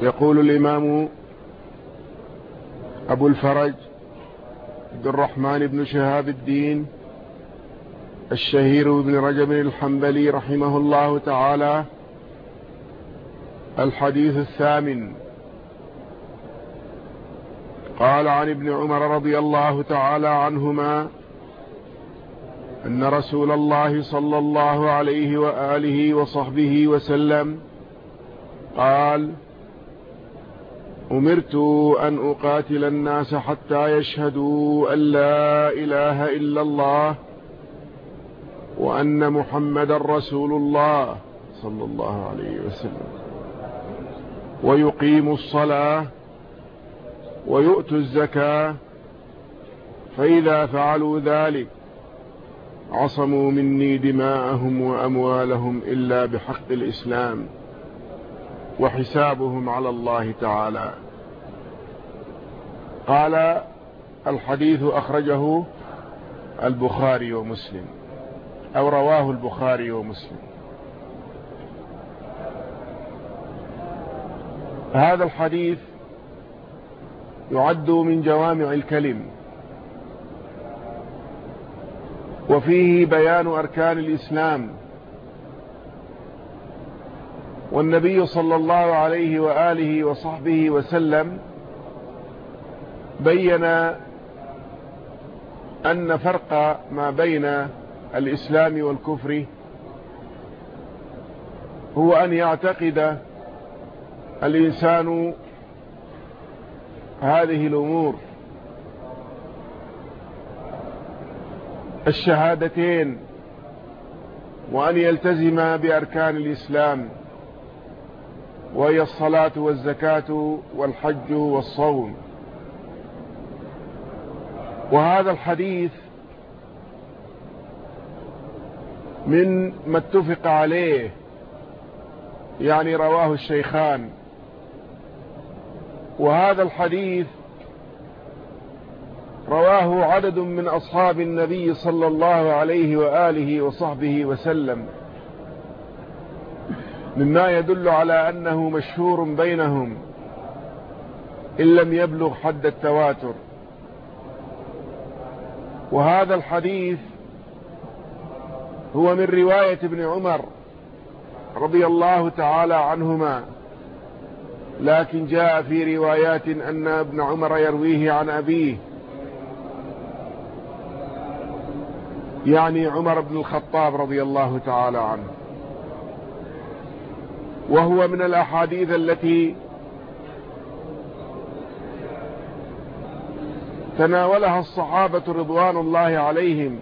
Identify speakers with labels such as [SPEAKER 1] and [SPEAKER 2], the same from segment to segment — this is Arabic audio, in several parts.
[SPEAKER 1] يقول الإمام أبو الفرج عبد الرحمن بن شهاب الدين الشهير بن رجب الحنبلي رحمه الله تعالى الحديث الثامن. قال عن ابن عمر رضي الله تعالى عنهما أن رسول الله صلى الله عليه وآله وصحبه وسلم قال أمرت أن أقاتل الناس حتى يشهدوا أن لا إله إلا الله وأن محمد رسول الله صلى الله عليه وسلم. ويقيموا الصلاة ويؤتوا الزكاة فإذا فعلوا ذلك عصموا مني دماءهم وأموالهم إلا بحق الإسلام وحسابهم على الله تعالى. قال الحديث أخرجه البخاري ومسلم أو رواه البخاري ومسلم. هذا الحديث يعد من جوامع الكلم وفيه بيان أركان الإسلام والنبي صلى الله عليه وآله وصحبه وسلم بين أن فرق ما بين الإسلام والكفر هو أن يعتقد الإنسان هذه الأمور. الشهادتين وأن يلتزم بأركان الإسلام وهي الصلاة والزكاة والحج والصوم. وهذا الحديث من ما اتفق عليه يعني رواه الشيخان. وهذا الحديث رواه عدد من أصحاب النبي صلى الله عليه وآله وصحبه وسلم. مما يدل على أنه مشهور بينهم إن لم يبلغ حد التواتر. وهذا الحديث هو من رواية ابن عمر رضي الله تعالى عنهما لكن جاء في روايات أن ابن عمر يرويه عن أبيه. يعني عمر بن الخطاب رضي الله تعالى عنه. وهو من الأحاديث التي تناولها الصحابة رضوان الله عليهم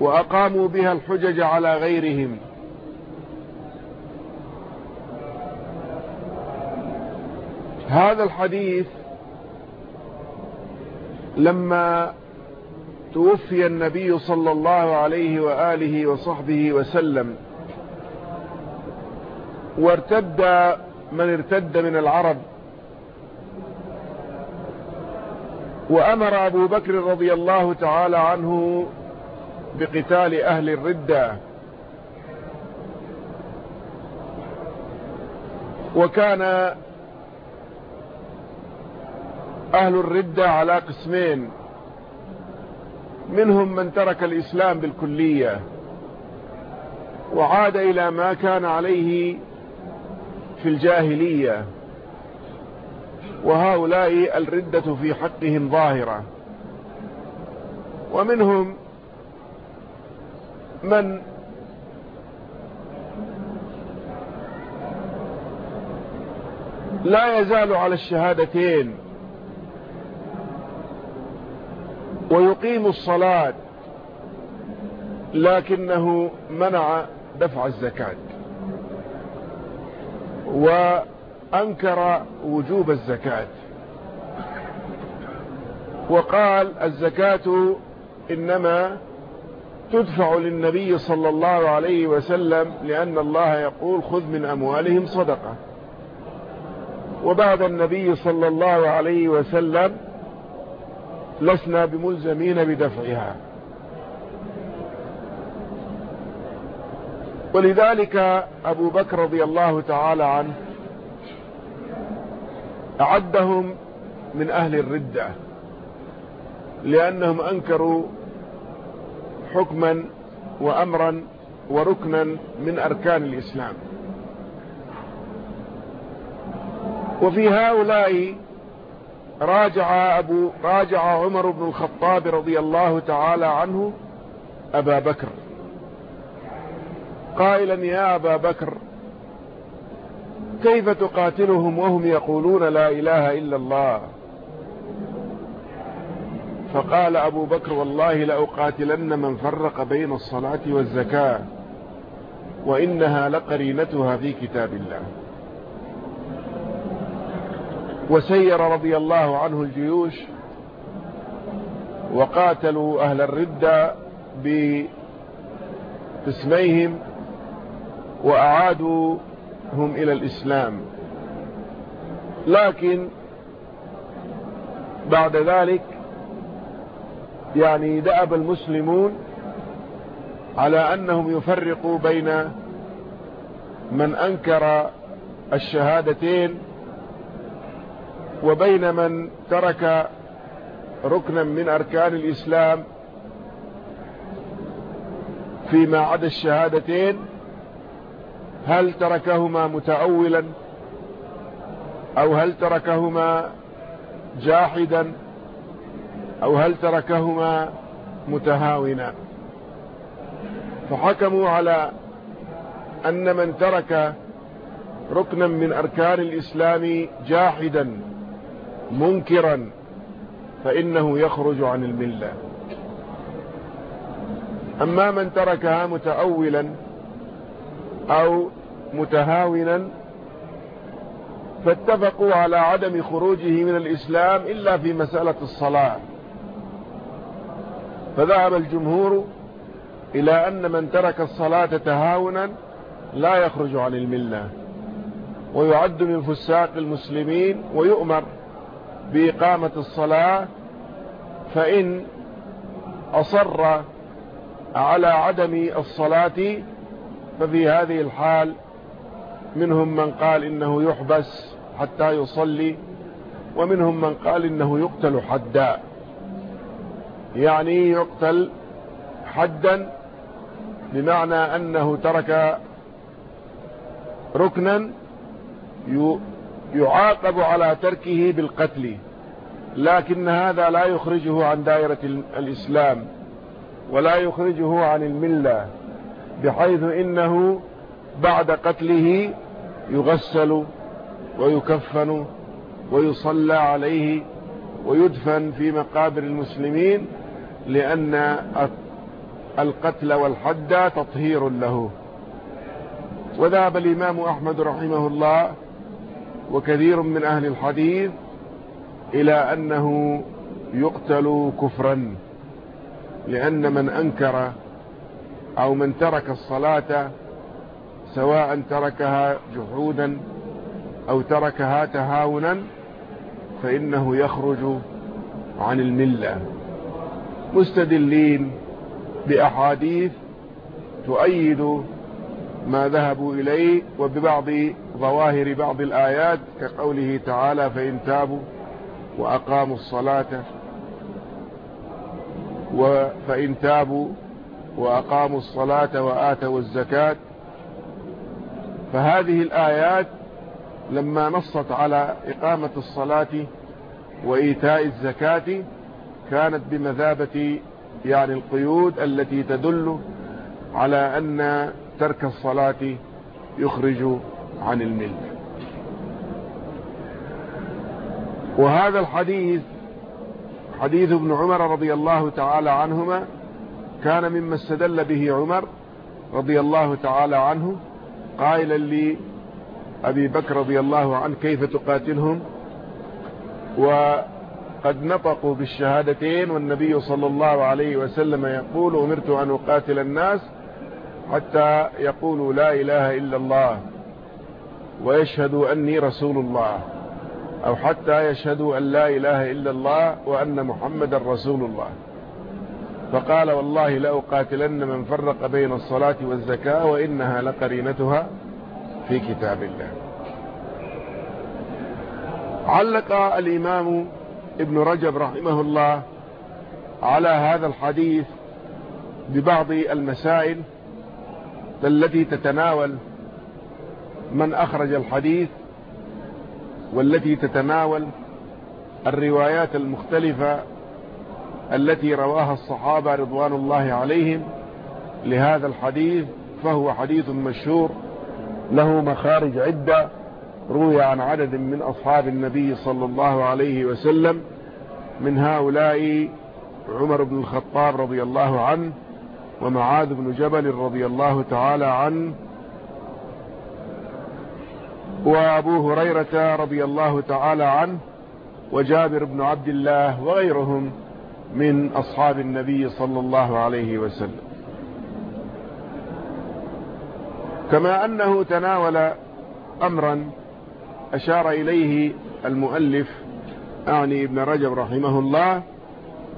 [SPEAKER 1] وأقاموا بها الحجج على غيرهم. هذا الحديث لما توفي النبي صلى الله عليه وآله وصحبه وسلم وارتد من ارتد من العرب وأمر أبو بكر رضي الله تعالى عنه بقتال أهل الردة. وكان أهل الردة على قسمين. منهم من ترك الإسلام بالكلية وعاد إلى ما كان عليه في الجاهلية. وهؤلاء الردة في حقهم ظاهرة. ومنهم من لا يزال على الشهادتين ويقيم الصلاة لكنه منع دفع الزكاة. وأنكر وجوب الزكاة. وقال الزكاة إنما تدفع للنبي صلى الله عليه وسلم لأن الله يقول خذ من أموالهم صدقة. وبعد النبي صلى الله عليه وسلم لسنا بملزمين بدفعها. ولذلك أبو بكر رضي الله تعالى عنه أعدهم من أهل الردة لأنهم أنكروا حكما وأمرا وركنا من أركان الإسلام. وفي هؤلاء راجع, أبو راجع عمر بن الخطاب رضي الله تعالى عنه أبا بكر. قائلا يا أبا بكر كيف تقاتلهم وهم يقولون لا إله إلا الله؟ فقال أبو بكر والله لأقاتلن من فرق بين الصلاة والزكاة وإنها لقرينتها في كتاب الله. وسير رضي الله عنه الجيوش وقاتلوا أهل الردة باسميهم وأعادوا هم إلى الإسلام. لكن بعد ذلك يعني دأب المسلمون على أنهم يفرقوا بين من أنكر الشهادتين وبين من ترك ركنا من أركان الإسلام فيما عدا الشهادتين. هل تركهما متأولا أو هل تركهما جاحدا أو هل تركهما متهاونا؟ فحكموا على أن من ترك ركنا من أركان الإسلام جاحدا منكرا فإنه يخرج عن الملة. أما من تركها متأولا أو متهاونا فاتفقوا على عدم خروجه من الإسلام إلا في مسألة الصلاة. فذهب الجمهور إلى أن من ترك الصلاة تهاونا لا يخرج عن الملة ويعد من فساق المسلمين ويؤمر بإقامة الصلاة فإن أصر على عدم الصلاة ففي هذه الحال منهم من قال إنه يحبس حتى يصلي ومنهم من قال إنه يقتل حدا. يعني يقتل حدا بمعنى أنه ترك ركنا يعاقب على تركه بالقتل. لكن هذا لا يخرجه عن دائرة الإسلام ولا يخرجه عن الملة بحيث إنه بعد قتله يغسل ويكفن ويصلى عليه ويدفن في مقابر المسلمين لأن القتل والحد تطهير له. وذهب الإمام أحمد رحمه الله وكثير من أهل الحديث إلى أنه يقتل كفرا لأن من أنكر أو من ترك الصلاة سواء تركها جحودا أو تركها تهاونا فإنه يخرج عن الملة. مستدلين بأحاديث تؤيد ما ذهبوا إليه وببعض ظواهر بعض الآيات كقوله تعالى فإن تابوا وأقاموا الصلاة فإن تابوا وأقاموا الصلاة وآتوا الزكاة فهذه الآيات لما نصت على إقامة الصلاة وإيتاء الزكاة كانت بمثابة يعني القيود التي تدل على أن ترك الصلاة يخرج عن الملك وهذا الحديث حديث ابن عمر رضي الله تعالى عنهما كان مما استدل به عمر رضي الله تعالى عنه قائلا لي أبي بكر رضي الله عنه كيف تقاتلهم؟ وقد نطقوا بالشهادتين والنبي صلى الله عليه وسلم يقول أمرت أن أقاتل الناس حتى يقولوا لا إله إلا الله ويشهدوا أني رسول الله أو حتى يشهدوا أن لا إله إلا الله وأن محمد رسول الله. فقال والله لأقاتلن من فرق بين الصلاة والزكاة وإنها لقرينتها في كتاب الله. علق الإمام ابن رجب رحمه الله على هذا الحديث ببعض المسائل التي تتناول من أخرج الحديث والتي تتناول الروايات المختلفة التي رواها الصحابة رضوان الله عليهم لهذا الحديث فهو حديث مشهور له مخارج عدة روي عن عدد من أصحاب النبي صلى الله عليه وسلم من هؤلاء عمر بن الخطاب رضي الله عنه ومعاذ بن جبل رضي الله تعالى عنه وأبو هريرة رضي الله تعالى عنه وجابر بن عبد الله وغيرهم. من أصحاب النبي صلى الله عليه وسلم. كما أنه تناول أمرا أشار إليه المؤلف أعني ابن رجب رحمه الله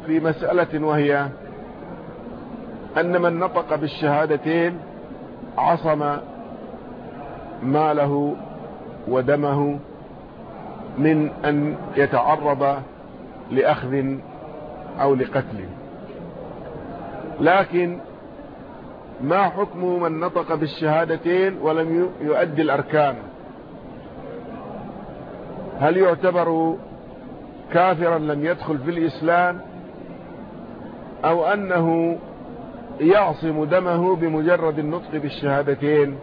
[SPEAKER 1] في مسألة وهي أن من نطق بالشهادتين عصم ماله ودمه من أن يتعرض لأخذ أو لقتل. لكن ما حكم من نطق بالشهادتين ولم يؤدي الأركان. هل يعتبر كافرا لم يدخل في الإسلام؟ أو أنه يعصم دمه بمجرد النطق بالشهادتين؟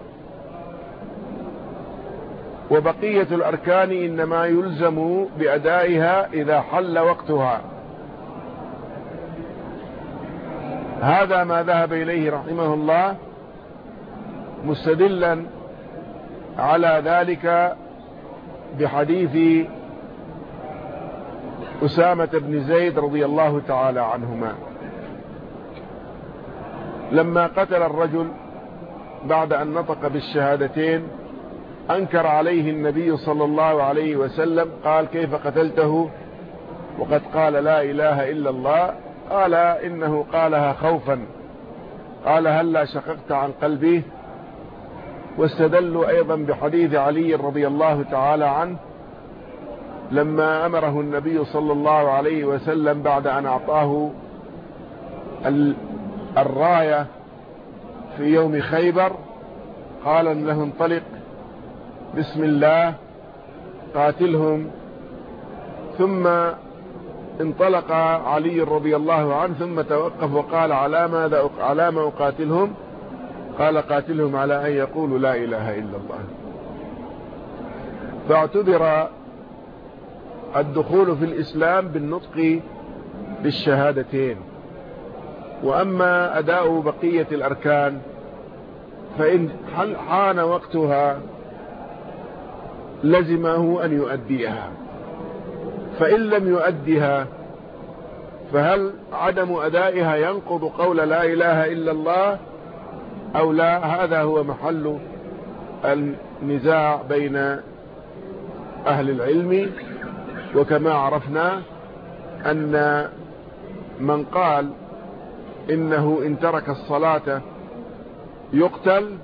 [SPEAKER 1] وبقية الأركان إنما يلزم بأدائها إذا حل وقتها. هذا ما ذهب إليه رحمه الله مستدلا على ذلك بحديث أسامة بن زيد رضي الله تعالى عنهما. لما قتل الرجل بعد أن نطق بالشهادتين أنكر عليه النبي صلى الله عليه وسلم قال كيف قتلته؟ وقد قال لا إله إلا الله. قال إنه قالها خوفا. قال هلا شققت عن قلبي؟ واستدلوا أيضا بحديث علي رضي الله تعالى عنه لما أمره النبي صلى الله عليه وسلم بعد أن أعطاه الراية في يوم خيبر قال له انطلق بسم الله قاتلهم ثم انطلق علي رضي الله عنه ثم توقف وقال على ماذا على ما أقاتلهم؟ قال قاتلهم على أن يقولوا لا إله إلا الله. فاعتبر الدخول في الإسلام بالنطق بالشهادتين. وأما أداء بقية الأركان فإن حان وقتها لزمه أن يؤديها. فإن لم يؤدها فهل عدم أدائها ينقض قول لا إله إلا الله؟ أو لا هذا هو محل النزاع بين أهل العلم. وكما عرفنا أن من قال إنه إن ترك الصلاة يقتل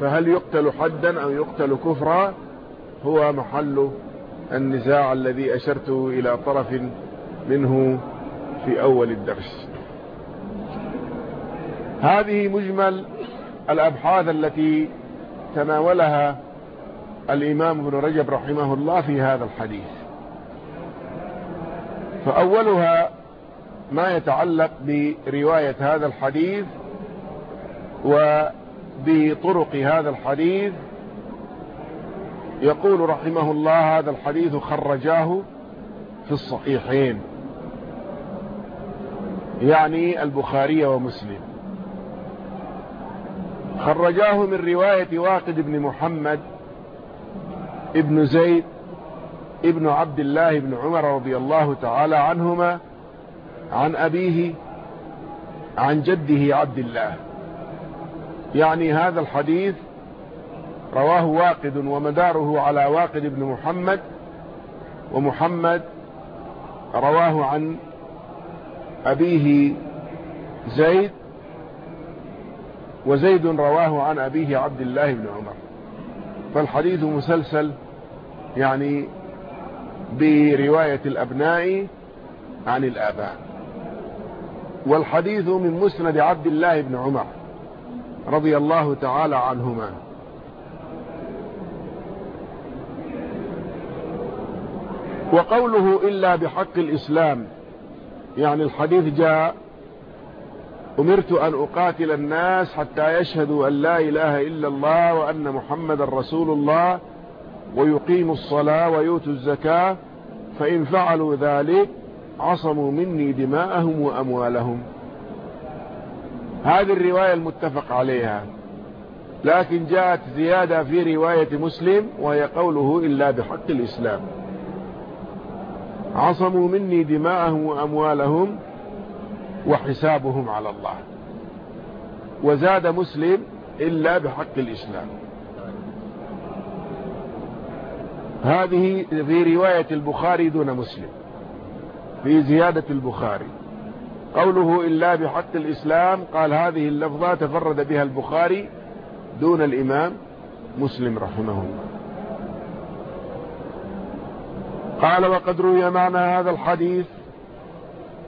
[SPEAKER 1] فهل يقتل حدا أو يقتل كفرا؟ هو محل النزاع الذي أشرت إلى طرف منه في أول الدرس. هذه مجمل الأبحاث التي تناولها الإمام ابن رجب رحمه الله في هذا الحديث. فأولها ما يتعلق برواية هذا الحديث وبطرق هذا الحديث يقول رحمه الله هذا الحديث خرجاه في الصحيحين. يعني البخاري ومسلم. خرجاه من رواية واقد بن محمد ابن زيد ابن عبد الله بن عمر رضي الله تعالى عنهما عن أبيه عن جده عبد الله. يعني هذا الحديث رواه واقد ومداره على واقد بن محمد ومحمد رواه عن أبيه زيد وزيد رواه عن أبيه عبد الله بن عمر. فالحديث مسلسل يعني برواية الأبناء عن الآباء. والحديث من مسند عبد الله بن عمر رضي الله تعالى عنهما. وقوله إلا بحق الإسلام يعني الحديث جاء أمرت أن أقاتل الناس حتى يشهدوا أن لا إله إلا الله وأن محمد رسول الله ويقيموا الصلاة ويؤتوا الزكاة فإن فعلوا ذلك عصموا مني دماءهم وأموالهم. هذه الرواية المتفق عليها لكن جاءت زيادة في رواية مسلم وهي قوله إلا بحق الإسلام. عصموا مني دماءهم وأموالهم وحسابهم على الله. وزاد مسلم إلا بحق الإسلام. هذه في رواية البخاري دون مسلم. في زيادة البخاري. قوله إلا بحق الإسلام قال هذه اللفظة تفرد بها البخاري دون الإمام مسلم رحمه الله. قال وقد روي معنى هذا الحديث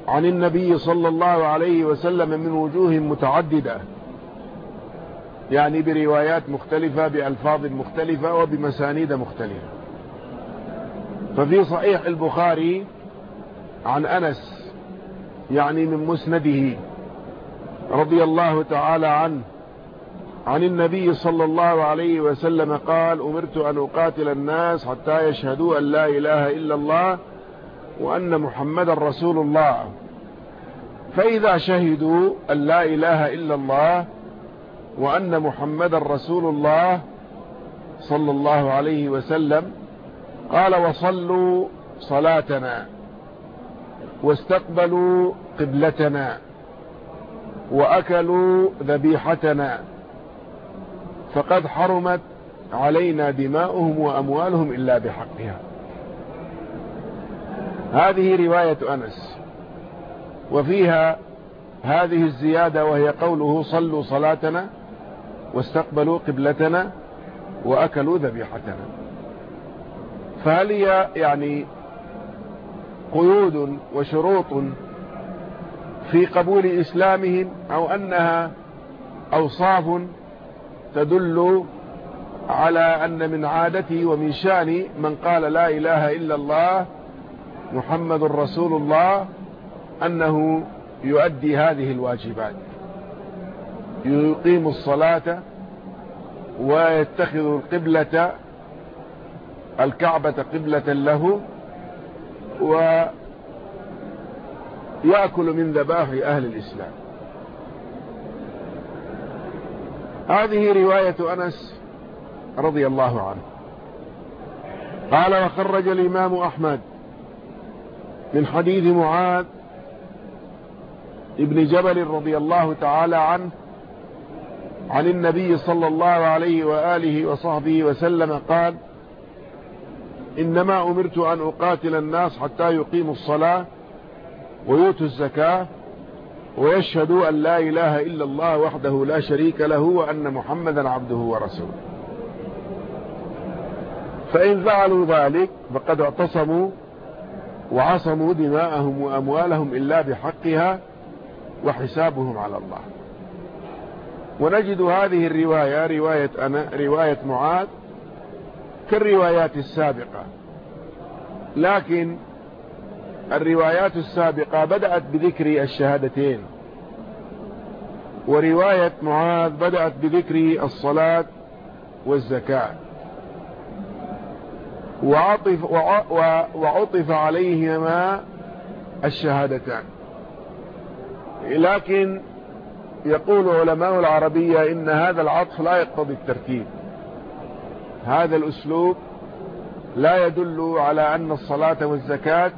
[SPEAKER 1] عن النبي صلى الله عليه وسلم من وجوه متعددة. يعني بروايات مختلفة بألفاظ مختلفة وبمسانيد مختلفة. ففي صحيح البخاري عن أنس يعني من مسنده رضي الله تعالى عنه عن النبي صلى الله عليه وسلم قال أمرت أن أقاتل الناس حتى يشهدوا أن لا إله إلا الله وأن محمد رسول الله. فإذا شهدوا أن لا إله إلا الله وأن محمد رسول الله صلى الله عليه وسلم. قال وصلوا صلاتنا واستقبلوا قبلتنا وأكلوا ذبيحتنا فقد حرمت علينا دماؤهم وأموالهم إلا بحقها. هذه رواية أنس. وفيها هذه الزيادة وهي قوله صلوا صلاتنا واستقبلوا قبلتنا وأكلوا ذبيحتنا. فهل هي يعني قيود وشروط في قبول إسلامهم أو أنها أوصاف تدل على أن من عادته ومن شان من قال لا إله إلا الله محمد رسول الله أنه يؤدي هذه الواجبات. يقيم الصلاة ويتخذ القبلة الكعبة قبلة له ويأكل من ذباح أهل الإسلام. هذه رواية أنس رضي الله عنه. قال وخرج الإمام أحمد من حديث معاذ ابن جبل رضي الله تعالى عنه عن النبي صلى الله عليه وآله وصحبه وسلم قال إنما أمرت أن أقاتل الناس حتى يقيموا الصلاة ويؤتوا الزكاة ويشهدوا أن لا إله إلا الله وحده لا شريك له وأن محمدا عبده ورسوله. فإن فعلوا ذلك فقد اعتصموا وعصموا دماءهم وأموالهم إلا بحقها وحسابهم على الله. ونجد هذه الرواية رواية, أنا رواية معاذ كالروايات السابقة. لكن الروايات السابقة بدأت بذكر الشهادتين. ورواية معاذ بدأت بذكر الصلاة والزكاة. وعطف, وعطف عليهما الشهادتان. لكن يقول علماء العربية إن هذا العطف لا يقتضي الترتيب. هذا الأسلوب لا يدل على أن الصلاة والزكاة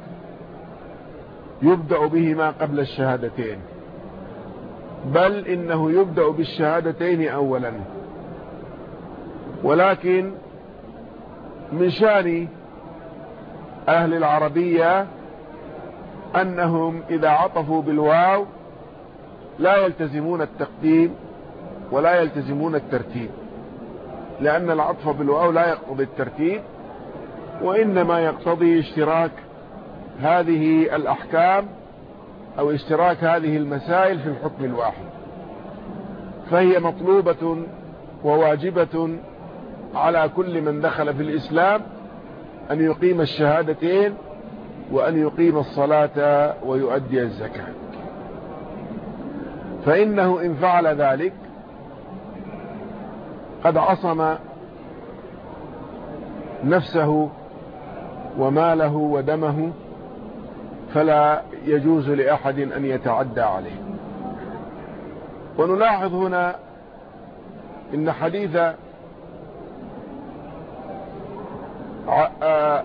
[SPEAKER 1] يبدأ بهما قبل الشهادتين. بل إنه يبدأ بالشهادتين أولا. ولكن من شأن أهل العربية أنهم إذا عطفوا بالواو لا يلتزمون التقديم ولا يلتزمون الترتيب لأن العطف بالواو لا يقتضي الترتيب وإنما يقتضي اشتراك هذه الأحكام أو اشتراك هذه المسائل في الحكم الواحد. فهي مطلوبة وواجبة على كل من دخل في الإسلام أن يقيم الشهادتين وأن يقيم الصلاة ويؤدي الزكاة. فإنه إن فعل ذلك قد عصم نفسه وماله ودمه فلا يجوز لأحد أن يتعدى عليه. ونلاحظ هنا إن حديث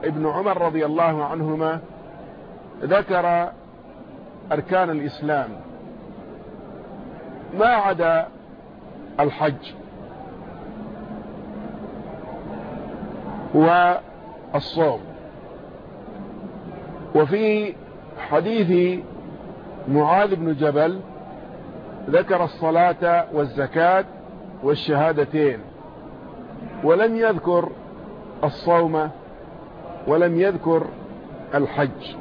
[SPEAKER 1] ابن عمر رضي الله عنهما ذكر أركان الإسلام. ما عدا الحج والصوم. وفي حديث معاذ بن جبل ذكر الصلاة والزكاة والشهادتين ولم يذكر الصوم ولم يذكر الحج.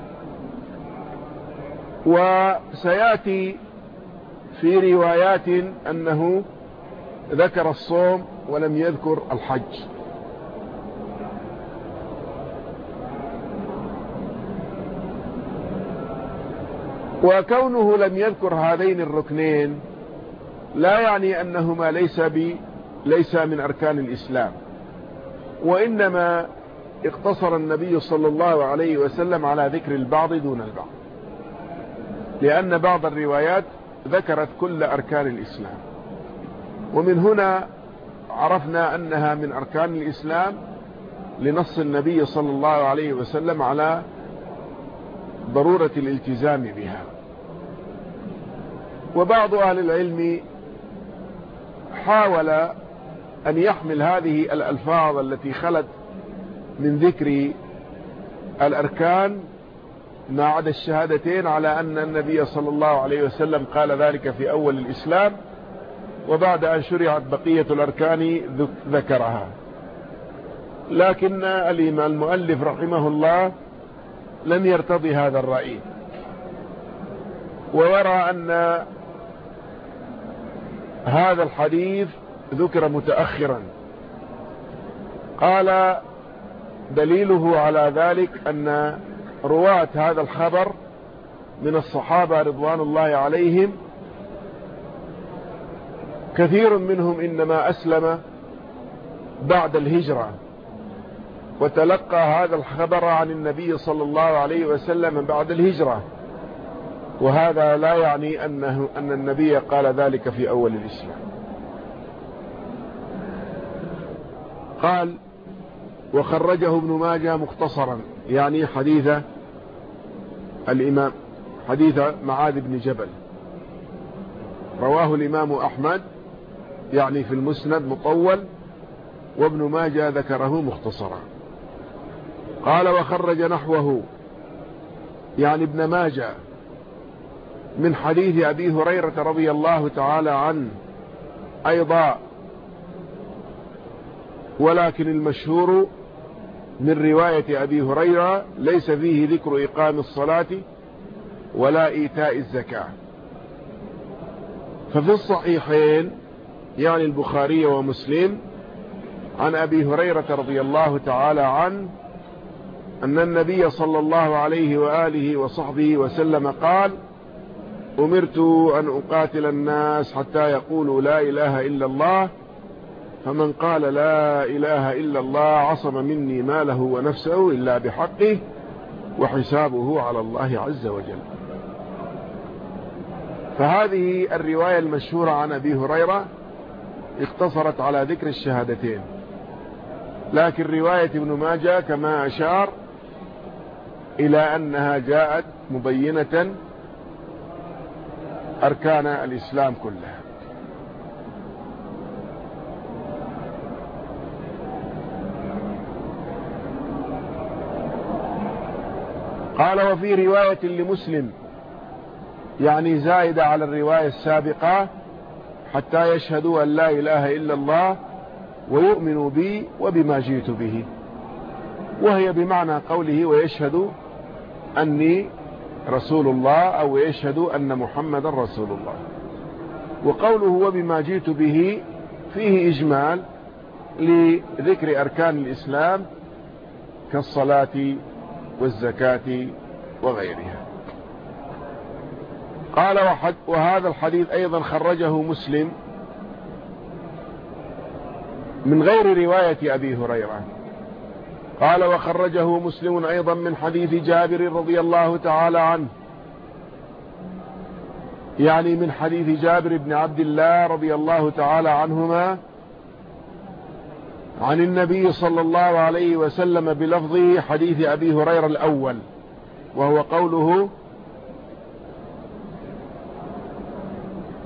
[SPEAKER 1] وسيأتي في روايات أنه ذكر الصوم ولم يذكر الحج. وكونه لم يذكر هذين الركنين لا يعني أنهما ليس, بي ليس من أركان الإسلام. وإنما اقتصر النبي صلى الله عليه وسلم على ذكر البعض دون البعض. لأن بعض الروايات ذكرت كل أركان الإسلام. ومن هنا عرفنا أنها من أركان الإسلام لنص النبي صلى الله عليه وسلم على ضرورة الالتزام بها. وبعض أهل العلم حاول أن يحمل هذه الألفاظ التي خلت من ذكر الأركان ما عدا الشهادتين على أن النبي صلى الله عليه وسلم قال ذلك في أول الإسلام وبعد أن شرعت بقية الأركان ذكرها. لكن الإمام المؤلف رحمه الله لم يرتضي هذا الرأي. ويرى أن هذا الحديث ذكر متأخرا. قال دليله على ذلك أن رواة هذا الخبر من الصحابة رضوان الله عليهم كثير منهم إنما أسلم بعد الهجرة وتلقى هذا الخبر عن النبي صلى الله عليه وسلم بعد الهجرة. وهذا لا يعني أنه أن النبي قال ذلك في أول الإسلام. قال وخرجه ابن ماجه مختصرا يعني حديث الإمام حديث معاذ بن جبل. رواه الإمام أحمد يعني في المسند مطول وابن ماجه ذكره مختصرا. قال وخرج نحوه يعني ابن ماجه من حديث أبي هريرة رضي الله تعالى عنه أيضا ولكن المشهور من رواية أبي هريرة ليس فيه ذكر إقام الصلاة ولا إيتاء الزكاة. ففي الصحيحين يعني البخاري ومسلم عن أبي هريرة رضي الله تعالى عنه أن النبي صلى الله عليه وآله وصحبه وسلم قال أمرت أن أقاتل الناس حتى يقولوا لا إله إلا الله. فمن قال لا إله إلا الله عصم مني ماله ونفسه إلا بحقه وحسابه على الله عز وجل. فهذه الرواية المشهورة عن أبي هريرة اقتصرت على ذكر الشهادتين. لكن رواية ابن ماجه كما أشار إلى أنها جاءت مبينة أركان الإسلام كلها. قال وفي رواية لمسلم يعني زائدة على الرواية السابقة حتى يشهدوا أن لا إله إلا الله ويؤمنوا بي وبما جئت به. وهي بمعنى قوله ويشهد أني رسول الله أو يشهد أن محمد رسول الله. وقوله وبما جئت به فيه إجمال لذكر أركان الإسلام كالصلاة والزكاة وغيرها. قال وهذا الحديث أيضا خرجه مسلم من غير رواية أبي هريرة. قال وخرجه مسلم أيضا من حديث جابر رضي الله تعالى عنه. يعني من حديث جابر بن عبد الله رضي الله تعالى عنهما عن النبي صلى الله عليه وسلم بلفظه حديث أبي هريرة الأول وهو قوله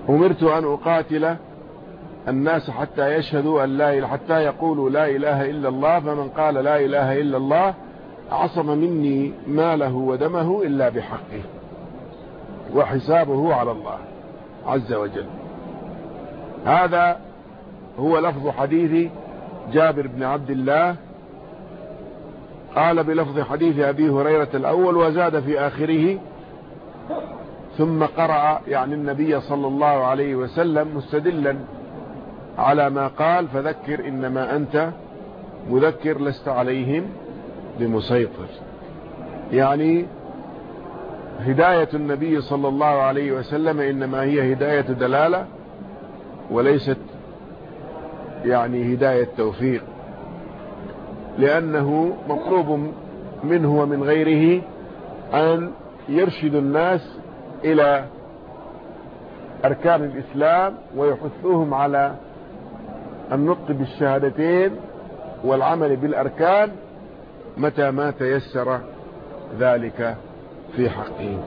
[SPEAKER 1] أمرت أن أقاتل الناس حتى يشهدوا أن لا إله حتى يقولوا لا إله إلا الله فمن قال لا إله إلا الله عصم مني ماله ودمه إلا بحقه وحسابه على الله عز وجل. هذا هو لفظ حديث جابر بن عبد الله. قال بلفظ حديث أبي هريرة الأول وزاد في آخره ثم قرأ يعني النبي صلى الله عليه وسلم مستدلا على ما قال فذكر إنما أنت مذكر لست عليهم بمسيطر. يعني هداية النبي صلى الله عليه وسلم إنما هي هداية دلالة وليست يعني هداية توفيق لأنه مطلوب منه ومن غيره أن يرشد الناس إلى أركان الإسلام ويحثوهم على النطق بالشهادتين والعمل بالأركان متى ما تيسر ذلك في حقهم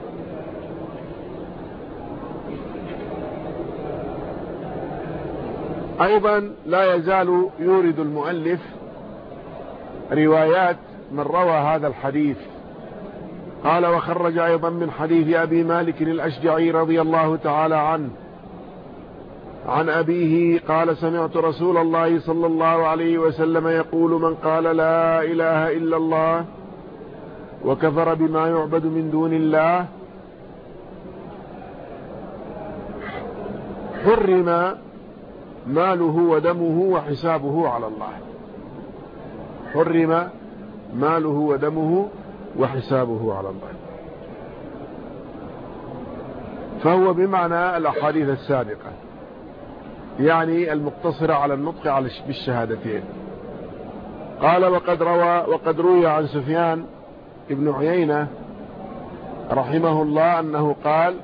[SPEAKER 1] أيضا لا يزال يورد المؤلف روايات من روى هذا الحديث. قال وخرج أيضا من حديث أبي مالك الأشجعي رضي الله تعالى عنه عن أبيه قال سمعت رسول الله صلى الله عليه وسلم يقول من قال لا إله إلا الله وكفر بما يعبد من دون الله حرم ماله ودمه وحسابه على الله. حرم ماله ودمه وحسابه على الله. فهو بمعنى الأحاديث السابقة. يعني المقتصرة على النطق على بالشهادتين. قال وقد روى وقد روي عن سفيان ابن عيينة رحمه الله أنه قال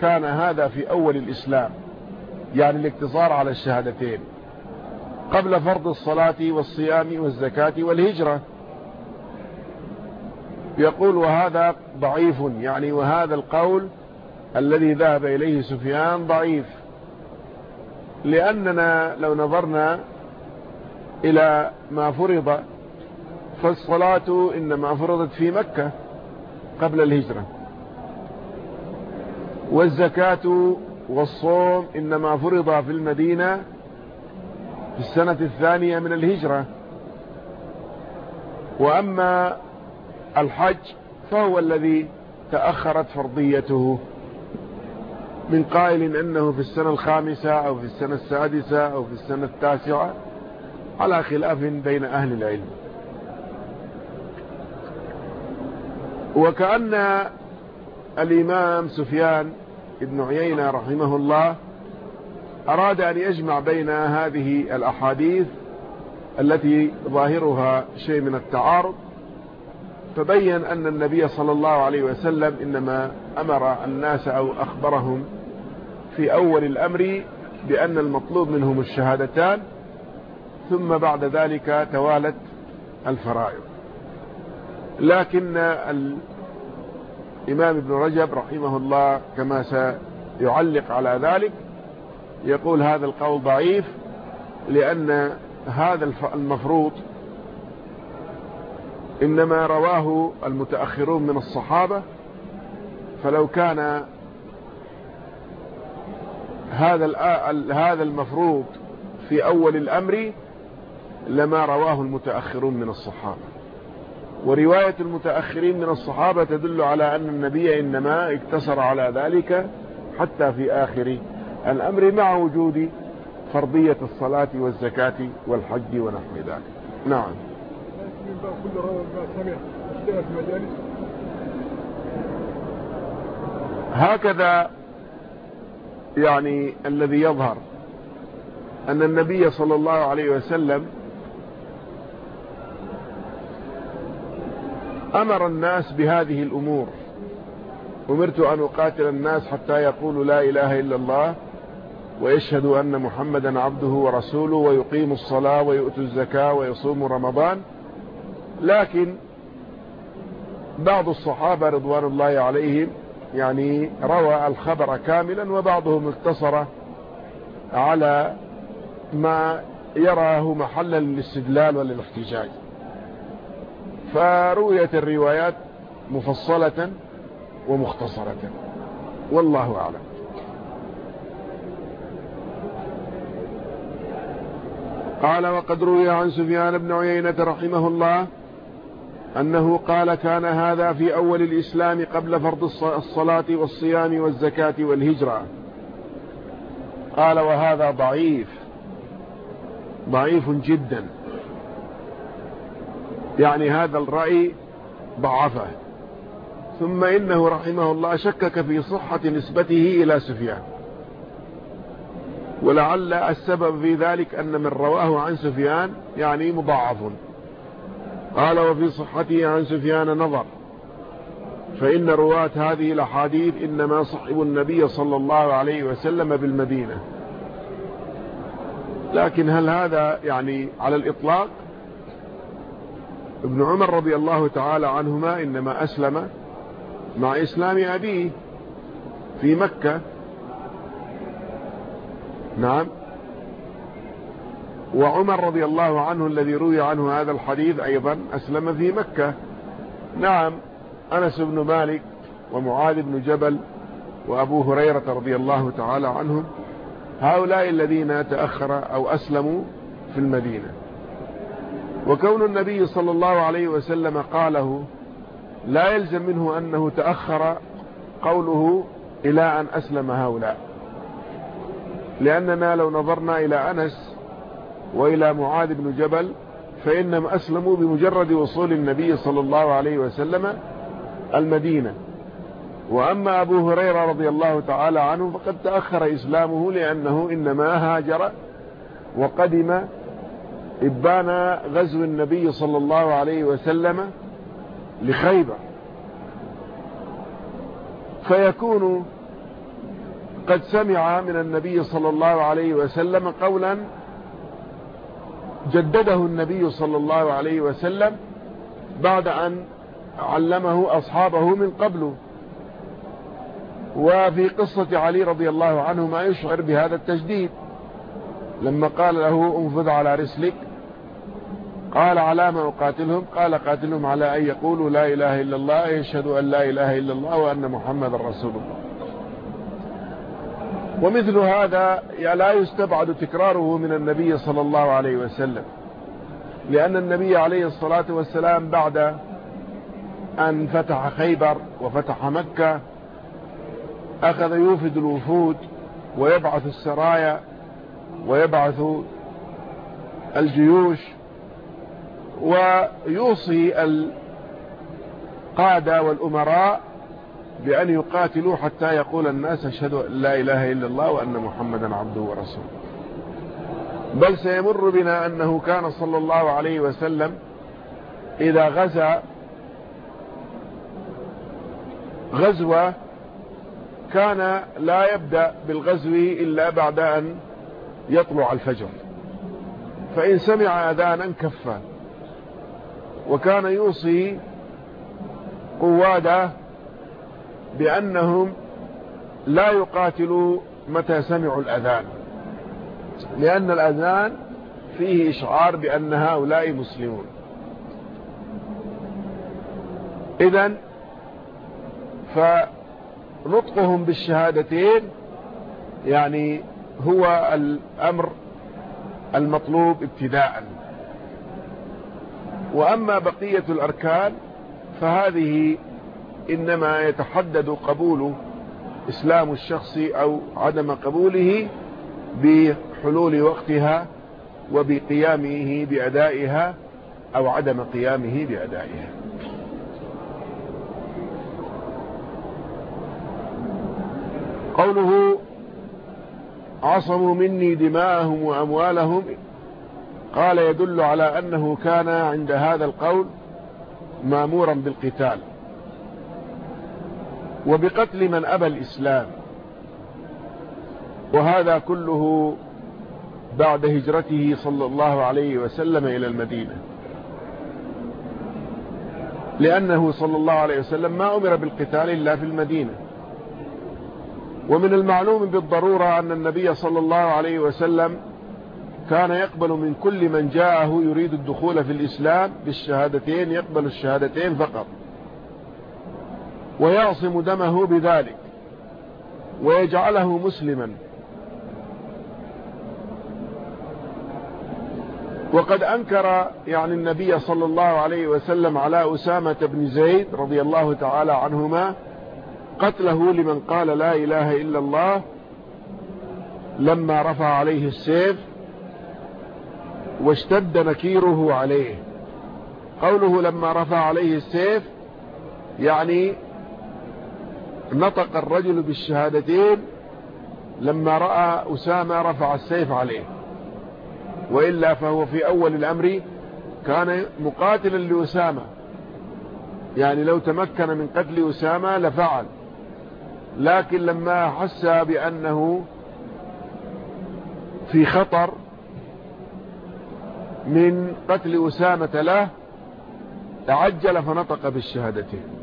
[SPEAKER 1] كان هذا في أول الإسلام يعني الاقتصار على الشهادتين قبل فرض الصلاة والصيام والزكاة والهجرة. يقول وهذا ضعيف يعني وهذا القول الذي ذهب إليه سفيان ضعيف. لأننا لو نظرنا إلى ما فرض فالصلاة إنما فرضت في مكة قبل الهجرة. والزكاة والصوم إنما فرض في المدينة في السنة الثانية من الهجرة. وأما الحج فهو الذي تأخرت فرضيته. من قائل إنه في السنة الخامسة أو في السنة السادسة أو في السنة التاسعة على خلاف بين أهل العلم. وكأن الإمام سفيان ابن عيينة رحمه الله أراد أن يجمع بين هذه الأحاديث التي ظاهرها شيء من التعارض فبين أن النبي صلى الله عليه وسلم إنما أمر الناس أو أخبرهم في أول الأمر بأن المطلوب منهم الشهادتان ثم بعد ذلك توالت الفرائض. لكن الإمام ابن رجب رحمه الله كما سيعلق على ذلك يقول هذا القول ضعيف لأن هذا المفروض إنما رواه المتأخرون من الصحابة فلو كان هذا هذا المفروض في أول الأمر لما رواه المتأخرون من الصحابة. ورواية المتأخرين من الصحابة تدل على أن النبي إنما اقتصر على ذلك حتى في آخر الأمر مع وجود فرضية الصلاة والزكاة والحج ونحو ذلك. نعم. هكذا يعني الذي يظهر أن النبي صلى الله عليه وسلم أمر الناس بهذه الأمور. أمرت أن أقاتل الناس حتى يقولوا لا إله إلا الله ويشهدوا أن محمدا عبده ورسوله ويقيموا الصلاة ويؤتوا الزكاة ويصوموا رمضان. لكن بعض الصحابة رضوان الله عليهم يعني روى الخبر كاملا وبعضهم اقتصر على ما يراه محلا للاستدلال وللاحتجاج فرويت الروايات مفصلة ومختصرة. والله أعلم. قال وقد روي عن سفيان بن عيينة رحمه الله أنه قال كان هذا في أول الإسلام قبل فرض الصلاة والصيام والزكاة والهجرة. قال وهذا ضعيف. ضعيف جدا. يعني هذا الرأي ضعفه. ثم إنه رحمه الله شكك في صحة نسبته إلى سفيان. ولعل السبب في ذلك أن من رواه عن سفيان يعني مضاعف قال وفي صحته عن سفيان نظر. فإن رواة هذه الأحاديث إنما صحبوا النبي صلى الله عليه وسلم بالمدينة. لكن هل هذا يعني على الإطلاق؟ ابن عمر رضي الله تعالى عنهما إنما أسلم مع إسلام أبيه في مكة. نعم. وعمر رضي الله عنه الذي روي عنه هذا الحديث أيضا أسلم في مكة. نعم أنس بن مالك ومعاذ بن جبل وأبو هريرة رضي الله تعالى عنهم هؤلاء الذين تأخر أو أسلموا في المدينة. وكون النبي صلى الله عليه وسلم قاله لا يلزم منه أنه تأخر قوله إلى أن أسلم هؤلاء لأننا لو نظرنا إلى أنس وإلى معاذ بن جبل فإنهم أسلموا بمجرد وصول النبي صلى الله عليه وسلم المدينة. وأما أبو هريرة رضي الله تعالى عنه فقد تأخر إسلامه لأنه إنما هاجر وقدم إبان غزو النبي صلى الله عليه وسلم لخيبر. فيكون قد سمع من النبي صلى الله عليه وسلم قولا جدده النبي صلى الله عليه وسلم بعد أن علمه أصحابه من قبله وفي قصة علي رضي الله عنه ما يشعر بهذا التجديد. لما قال له انفذ على رسلك قال على ما أقاتلهم؟ قال قاتلهم على أن يقولوا لا إله إلا الله يشهدوا أن لا إله إلا الله وأن محمد رسول الله. ومثل هذا لا يستبعد تكراره من النبي صلى الله عليه وسلم. لأن النبي عليه الصلاة والسلام بعد أن فتح خيبر وفتح مكة أخذ يوفد الوفود ويبعث السرايا ويبعث الجيوش ويوصي القادة والأمراء بأن يقاتلوا حتى يقول الناس أن لا إله إلا الله وأن محمدا عبده ورسوله. بل سيمر بنا أنه كان صلى الله عليه وسلم إذا غزا غزوة كان لا يبدأ بالغزو إلا بعد أن يطلع الفجر. فإن سمع أذانا كفى. وكان يوصي قواده بأنهم لا يقاتلوا متى سمعوا الأذان. لأن الأذان فيه إشعار بأن هؤلاء مسلمون. إذا فنطقهم بالشهادتين يعني هو الأمر المطلوب ابتداء. وأما بقية الأركان فهذه إنما يتحدد قبول إسلام الشخص أو عدم قبوله بحلول وقتها وبقيامه بأدائها أو عدم قيامه بأدائها. قوله عصموا مني دماءهم وأموالهم قال يدل على أنه كان عند هذا القول مامورا بالقتال. وبقتل من أبى الإسلام. وهذا كله بعد هجرته صلى الله عليه وسلم إلى المدينة. لأنه صلى الله عليه وسلم ما أمر بالقتال إلا في المدينة. ومن المعلوم بالضرورة أن النبي صلى الله عليه وسلم كان يقبل من كل من جاءه يريد الدخول في الإسلام بالشهادتين يقبل الشهادتين فقط. ويعصم دمه بذلك ويجعله مسلما. وقد أنكر يعني النبي صلى الله عليه وسلم على أسامة بن زيد رضي الله تعالى عنهما قتله لمن قال لا إله إلا الله لما رفع عليه السيف واشتد نكيره عليه. قوله لما رفع عليه السيف يعني نطق الرجل بالشهادتين لما رأى أسامة رفع السيف عليه. وإلا فهو في أول الأمر كان مقاتلا لأسامة. يعني لو تمكن من قتل أسامة لفعل. لكن لما حس بأنه في خطر من قتل أسامة له تعجل فنطق بالشهادتين.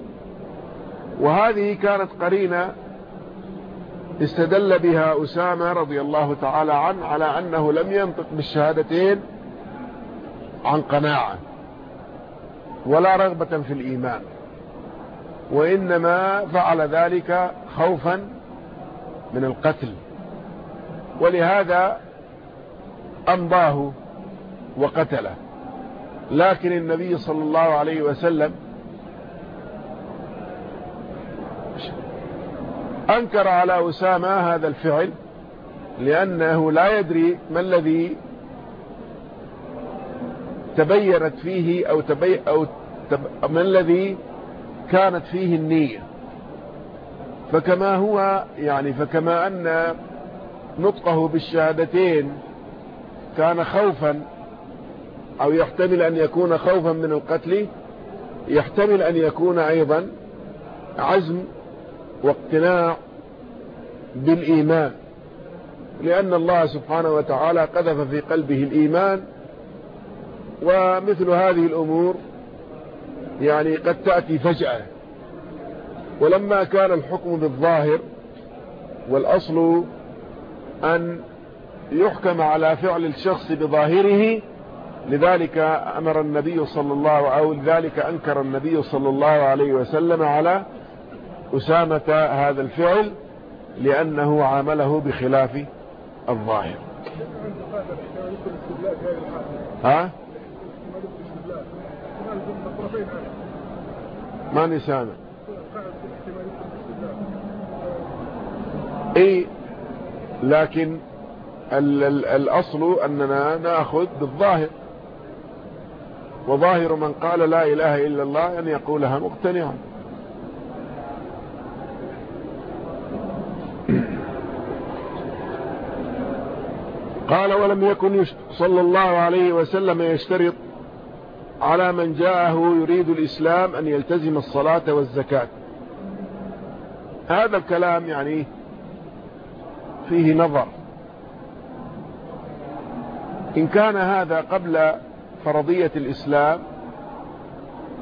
[SPEAKER 1] وهذه كانت قرينة استدل بها أسامة رضي الله تعالى عنه على أنه لم ينطق بالشهادتين عن قناعة ولا رغبة في الإيمان وإنما فعل ذلك خوفا من القتل. ولهذا أمضاه وقتله. لكن النبي صلى الله عليه وسلم أنكر على أسامة هذا الفعل لأنه لا يدري ما الذي تبينت فيه أو, تبي أو تب ما الذي كانت فيه النية. فكما هو يعني فكما أن نطقه بالشهادتين كان خوفا أو يحتمل أن يكون خوفا من القتل يحتمل أن يكون أيضا عزم واقتناع بالإيمان لأن الله سبحانه وتعالى قذف في قلبه الإيمان ومثل هذه الأمور يعني قد تأتي فجأة. ولما كان الحكم بالظاهر والأصل أن يحكم على فعل الشخص بظاهره لذلك أمر النبي صلى الله أو لذلك أنكر النبي صلى الله عليه وسلم على أسامة هذا الفعل لأنه عامله بخلاف الظاهر. ها؟ ما نسامع إي لكن ال ال الأصل أننا نأخذ بالظاهر. وظاهر من قال لا إله إلا الله أن يقولها مقتنعا. قال ولم يكن صلى الله عليه وسلم يشترط على من جاءه يريد الإسلام أن يلتزم الصلاة والزكاة. هذا الكلام يعني فيه نظر. إن كان هذا قبل فرضية الإسلام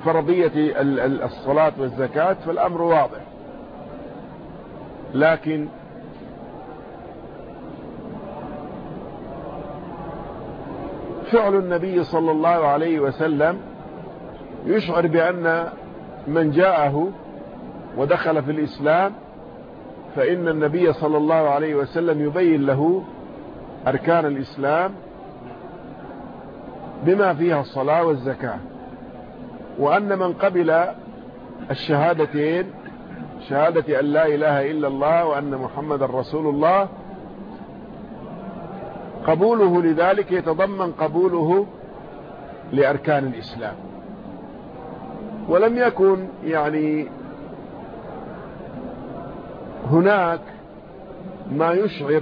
[SPEAKER 1] فرضية الصلاة والزكاة فالأمر واضح. لكن فعل النبي صلى الله عليه وسلم يشعر بأن من جاءه ودخل في الإسلام فإن النبي صلى الله عليه وسلم يبين له أركان الإسلام بما فيها الصلاة والزكاة. وأن من قبل الشهادتين شهادة أن لا إله إلا الله وأن محمد رسول الله قبوله لذلك يتضمن قبوله لأركان الإسلام. ولم يكن يعني هناك ما يشعر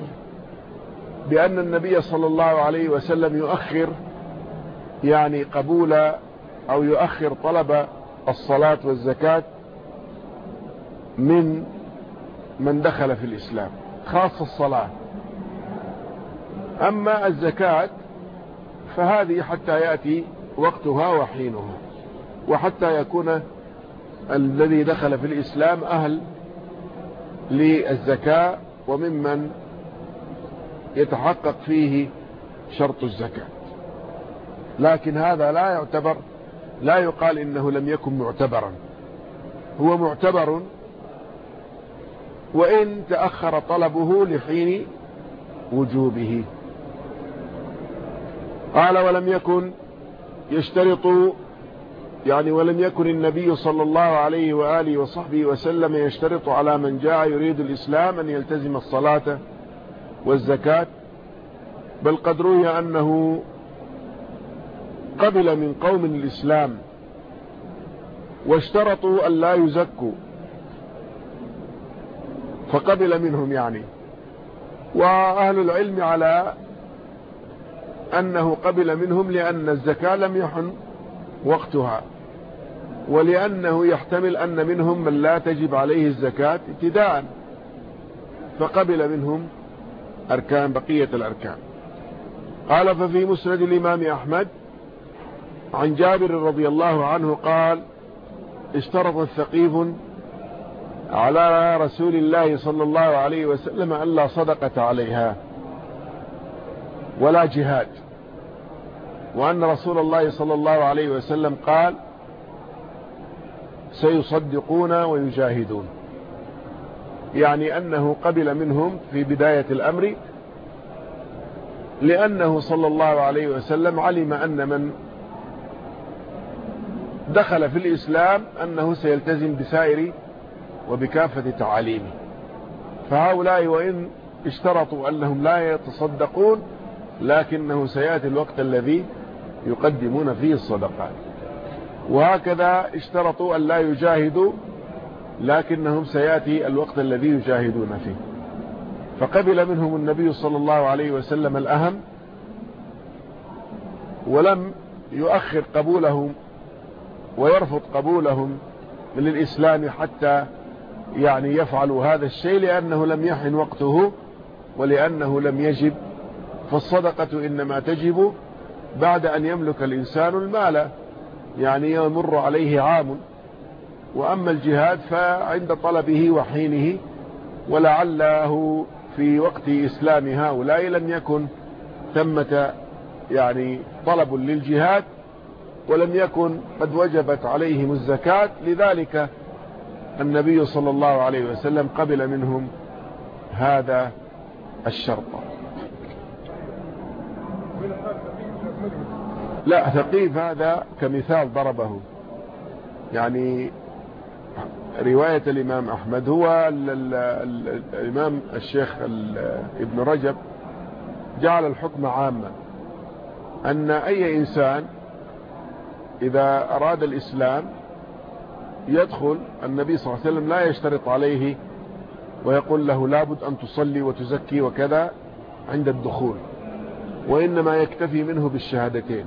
[SPEAKER 1] بأن النبي صلى الله عليه وسلم يؤخر يعني قبول أو يؤخر طلب الصلاة والزكاة من من دخل في الإسلام خاصة الصلاة. أما الزكاة فهذه حتى يأتي وقتها وحينها وحتى يكون الذي دخل في الإسلام أهل للزكاة وممن يتحقق فيه شرط الزكاة. لكن هذا لا يعتبر لا يقال إنه لم يكن معتبرا. هو معتبر وإن تأخر طلبه لحين وجوبه. قال ولم يكن يشترط يعني ولم يكن النبي صلى الله عليه وآله وصحبه وسلم يشترط على من جاء يريد الإسلام أن يلتزم الصلاة والزكاة بل قد روي أنه قبل من قوم الإسلام واشترطوا أن لا يزكوا فقبل منهم يعني. وأهل العلم على أنه قبل منهم لأن الزكاة لم يحن وقتها ولأنه يحتمل أن منهم من لا تجب عليه الزكاة ابتداء فقبل منهم أركان بقية الأركان. قال ففي مسند الإمام أحمد عن جابر رضي الله عنه قال اشترط الثقيف على رسول الله صلى الله عليه وسلم أن لا صدقة عليها. ولا جهاد. وأن رسول الله صلى الله عليه وسلم قال سيصدقون ويجاهدون. يعني أنه قبل منهم في بداية الأمر لأنه صلى الله عليه وسلم علم أن من دخل في الإسلام أنه سيلتزم بسائر وبكافة تعاليمه. فهؤلاء وإن اشترطوا أنهم لا يتصدقون لكنه سيأتي الوقت الذي يقدمون فيه الصدقات. وهكذا اشترطوا أن لا يجاهدوا لكنهم سيأتي الوقت الذي يجاهدون فيه. فقبل منهم النبي صلى الله عليه وسلم الأهم ولم يؤخر قبولهم ويرفض قبولهم للإسلام حتى يعني يفعلوا هذا الشيء لأنه لم يحن وقته ولأنه لم يجب فالصدقة إنما تجب بعد أن يملك الإنسان المال يعني يمر عليه عام. وأما الجهاد فعند طلبه وحينه ولعله في وقت إسلام هؤلاء لم يكن ثمة يعني طلب للجهاد ولم يكن قد وجبت عليهم الزكاة. لذلك النبي صلى الله عليه وسلم قبل منهم هذا الشرط. لا ثقيف هذا كمثال ضربه. يعني رواية الإمام أحمد هو الإمام الشيخ ابن رجب جعل الحكم عاما. أن أي إنسان إذا أراد الإسلام يدخل النبي صلى الله عليه وسلم لا يشترط عليه ويقول له لابد أن تصلي وتزكي وكذا عند الدخول وإنما يكتفي منه بالشهادتين.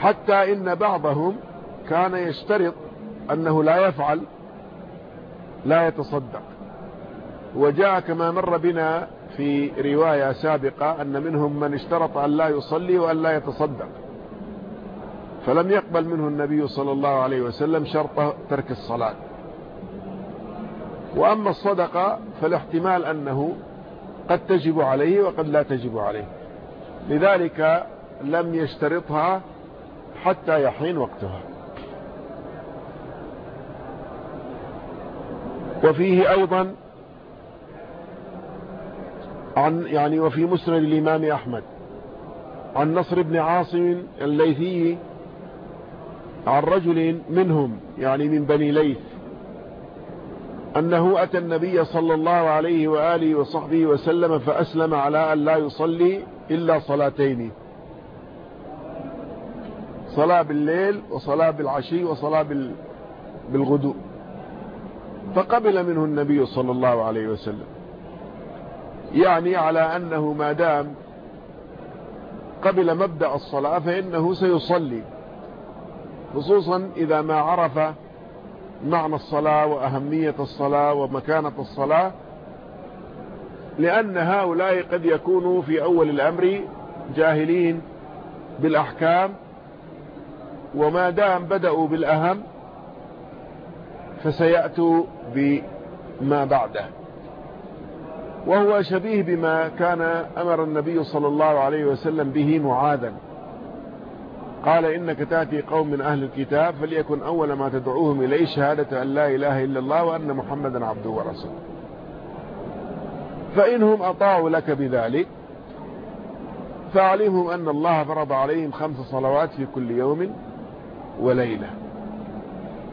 [SPEAKER 1] حتى إن بعضهم كان يشترط أنه لا يفعل لا يتصدق. وجاء كما مر بنا في رواية سابقة أن منهم من اشترط أن لا يصلي وأن لا يتصدق. فلم يقبل منه النبي صلى الله عليه وسلم شرط ترك الصلاة. وأما الصدقة فالاحتمال أنه قد تجب عليه وقد لا تجب عليه. لذلك لم يشترطها حتى يحين وقتها. وفيه أيضا عن يعني وفي مسند الإمام أحمد عن نصر بن عاصم الليثي عن رجل منهم يعني من بني ليث أنه أتى النبي صلى الله عليه وآله وصحبه وسلم فأسلم على أن لا يصلي إلا صلاتين. صلاة بالليل وصلاة بالعشي وصلاة بالغدو. فقبل منه النبي صلى الله عليه وسلم. يعني على أنه ما دام قبل مبدأ الصلاة فإنه سيصلي. خصوصا إذا ما عرف معنى الصلاة وأهمية الصلاة ومكانة الصلاة. لأن هؤلاء قد يكونوا في أول الأمر جاهلين بالأحكام وما دام بدأوا بالأهم فسيأتوا بما بعده. وهو شبيه بما كان أمر النبي صلى الله عليه وسلم به معاذا. قال إنك تأتي قوم من أهل الكتاب فليكن أول ما تدعوهم إليه شهادة أن لا إله إلا الله وأن محمدا عبده ورسوله. فإنهم أطاعوا لك بذلك فعلمهم أن الله فرض عليهم خمس صلوات في كل يوم. وليلة.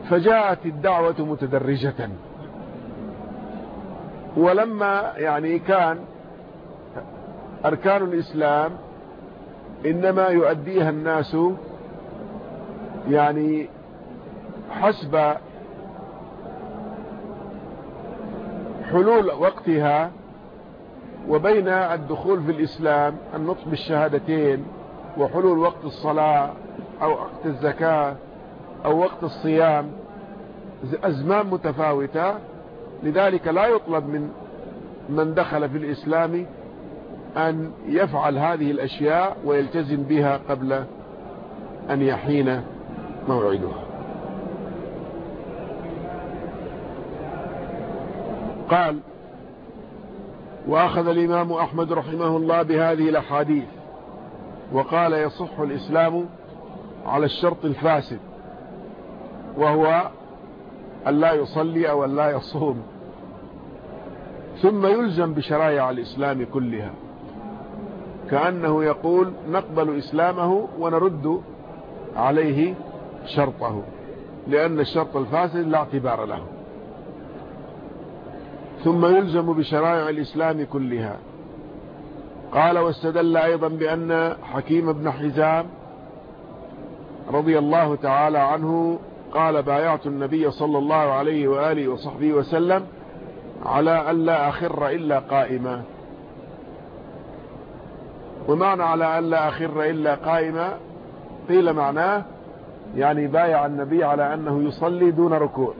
[SPEAKER 1] فجاءت الدعوة متدرجة. ولما يعني كان أركان الإسلام إنما يؤديها الناس يعني حسب حلول وقتها وبين الدخول في الإسلام النطق بالشهادتين وحلول وقت الصلاة أو وقت الزكاة أو وقت الصيام أزمان متفاوتة. لذلك لا يطلب من من دخل في الإسلام أن يفعل هذه الأشياء ويلتزم بها قبل أن يحين موعدها. قال وأخذ الإمام أحمد رحمه الله بهذه الأحاديث وقال يصح الإسلام على الشرط الفاسد وهو أن لا يصلي أو أن لا يصوم. ثم يلزم بشرائع الإسلام كلها. كأنه يقول نقبل إسلامه ونرد عليه شرطه لأن الشرط الفاسد لا اعتبار له. ثم يلزم بشرائع الإسلام كلها. قال واستدل أيضا بأن حكيم بن حزام رضي الله تعالى عنه قال بايعت النبي صلى الله عليه وآله وصحبه وسلم على أن لا أخر إلا قائما. ومعنى على أن لا أخر إلا قائما قيل معناه يعني بايع النبي على أنه يصلي دون ركوع.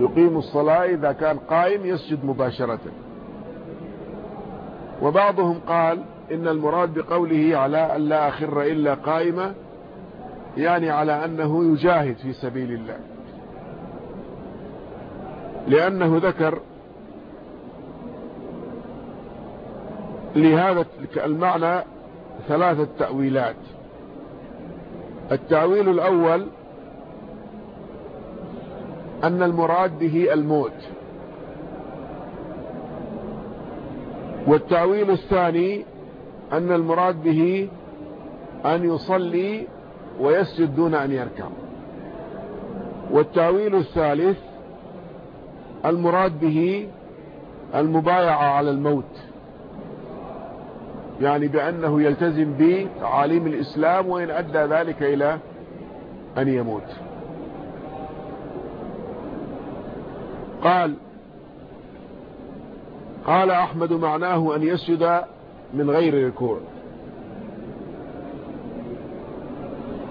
[SPEAKER 1] يقيم الصلاة إذا كان قائم يسجد مباشرة. وبعضهم قال إن المراد بقوله على أن لا أخر إلا قائمة يعني على أنه يجاهد في سبيل الله. لأنه ذكر لهذا المعنى ثلاثة تأويلات. التأويل الأول أن المراد به الموت. والتأويل الثاني أن المراد به أن يصلي ويسجد دون أن يركع والتأويل الثالث المراد به المبايعة على الموت. يعني بأنه يلتزم بتعاليم الإسلام وإن أدى ذلك إلى أن يموت. قال قال أحمد معناه أن يسجد من غير ركوع.